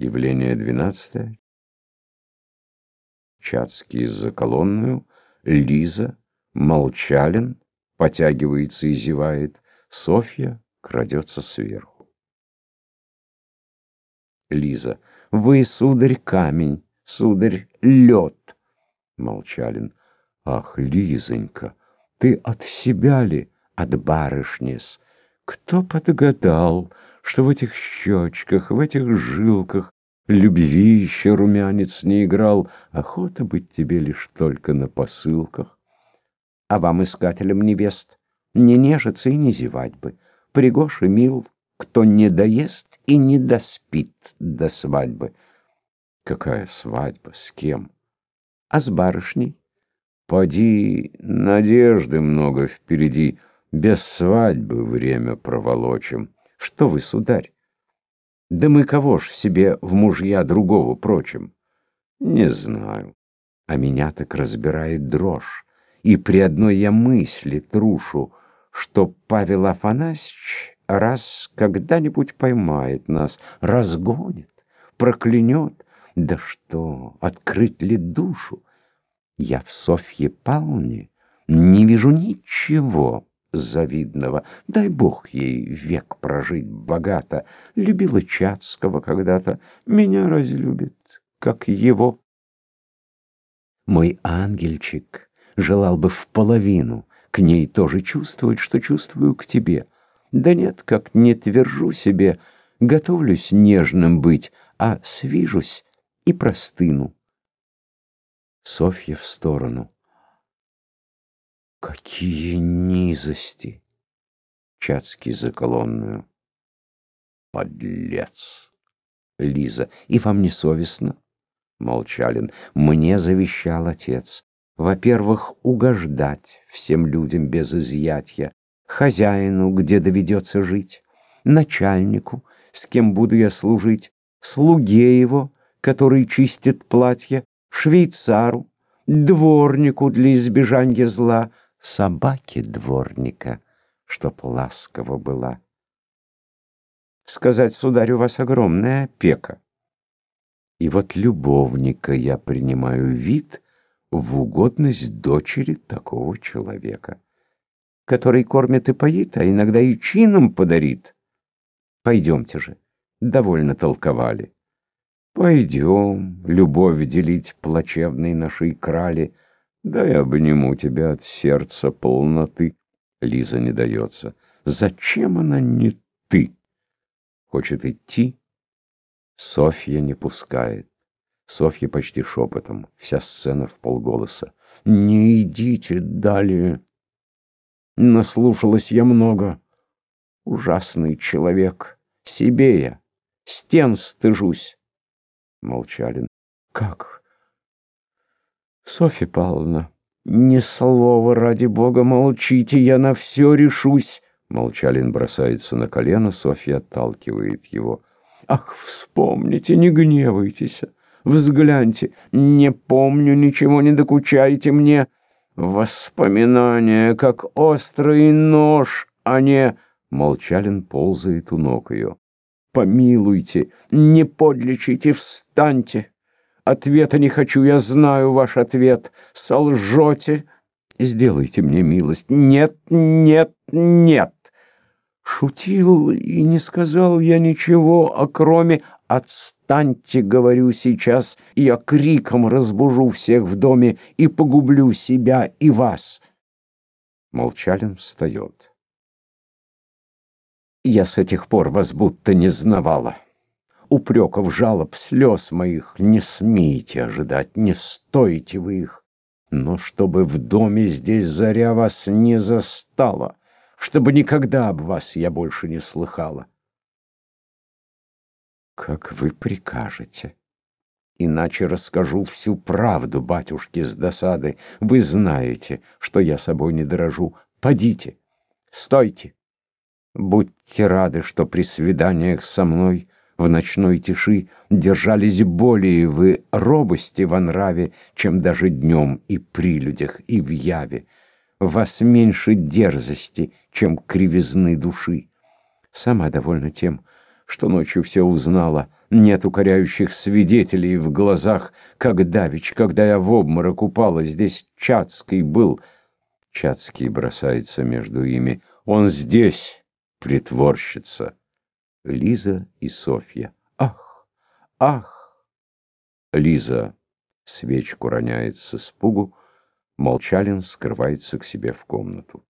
Явление двенадцатое. Чацкий за колонную, Лиза, Молчалин, потягивается и зевает, Софья крадется сверху. Лиза. Вы, сударь, камень, сударь, лед. Молчалин. Ах, Лизонька, ты от себя ли, от барышни-с? Кто подгадал, что в этих щечках, в этих жилках Любви еще румянец не играл, Охота быть тебе лишь только на посылках. А вам, искателям невест, Не нежиться и не зевать бы. Пригож и мил, кто не доест И не доспит до свадьбы. Какая свадьба? С кем? А с барышней? Поди, надежды много впереди, Без свадьбы время проволочим. Что вы, сударь? Да мы кого ж себе в мужья другого прочим? Не знаю. А меня так разбирает дрожь. И при одной я мысли трушу, что Павел Афанасьевич раз когда-нибудь поймает нас, разгонит, проклянет. Да что, открыть ли душу? Я в Софье Павловне не вижу ничего завидного. Дай бог ей век прожить богато. Любила Чацкого когда-то, меня разлюбит, как его. Мой ангельчик желал бы в половину к ней тоже чувствовать, что чувствую к тебе. Да нет, как не твержу себе, готовлюсь нежным быть, а свижусь и простыну. Софья в сторону. Какие низости! Чацкий за колонную. Подлец! Лиза. И вам не совестно? Молчалин. Мне завещал отец. Во-первых, угождать всем людям без изъятия, хозяину, где доведется жить, начальнику, с кем буду я служить, слуге его, который чистит платье, швейцару, дворнику для избежания зла, собаки дворника, чтоб ласково была. Сказать, сударь, у вас огромная опека. И вот любовника я принимаю вид в угодность дочери такого человека, который кормит и поит, а иногда и чином подарит. Пойдемте же, довольно толковали. Пойдем, любовь делить плачевной нашей крали — да я обниму тебя от сердца полноты. Лиза не дается. Зачем она не ты? Хочет идти. Софья не пускает. Софья почти шепотом, вся сцена в полголоса. «Не идите далее!» Наслушалась я много. Ужасный человек. Себе я. Стен стыжусь. Молчалин. «Как? Софья Павловна, ни слова, ради бога, молчите, я на все решусь. Молчалин бросается на колено, Софья отталкивает его. Ах, вспомните, не гневайтесь. Взгляньте, не помню, ничего не докучайте мне. Воспоминания, как острый нож, а не... Молчалин ползает у ног ее. Помилуйте, не подлечите, встаньте. Ответа не хочу, я знаю ваш ответ. Солжете? Сделайте мне милость. Нет, нет, нет. Шутил и не сказал я ничего, а кроме «Отстаньте, — говорю сейчас, — я криком разбужу всех в доме и погублю себя и вас». Молчалин встает. Я с этих пор вас будто не знавала упреков, жалоб, слез моих не смейте ожидать, не стойте вы их. Но чтобы в доме здесь заря вас не застала, чтобы никогда об вас я больше не слыхала. Как вы прикажете. Иначе расскажу всю правду батюшке с досады. Вы знаете, что я собой не дорожу. Подите, стойте. Будьте рады, что при свиданиях со мной в ночной тиши держались более вы робости во нраве, чем даже днем и при людях, и в яве. Вас меньше дерзости, чем кривизны души. Сама довольна тем, что ночью все узнала. Нет укоряющих свидетелей в глазах, как давич, когда я в обморок упала. Здесь Чацкий был. Чацкий бросается между ими. Он здесь, притворщица. Лиза и Софья. Ах, ах! Лиза свечку роняет с испугу. Молчалин скрывается к себе в комнату.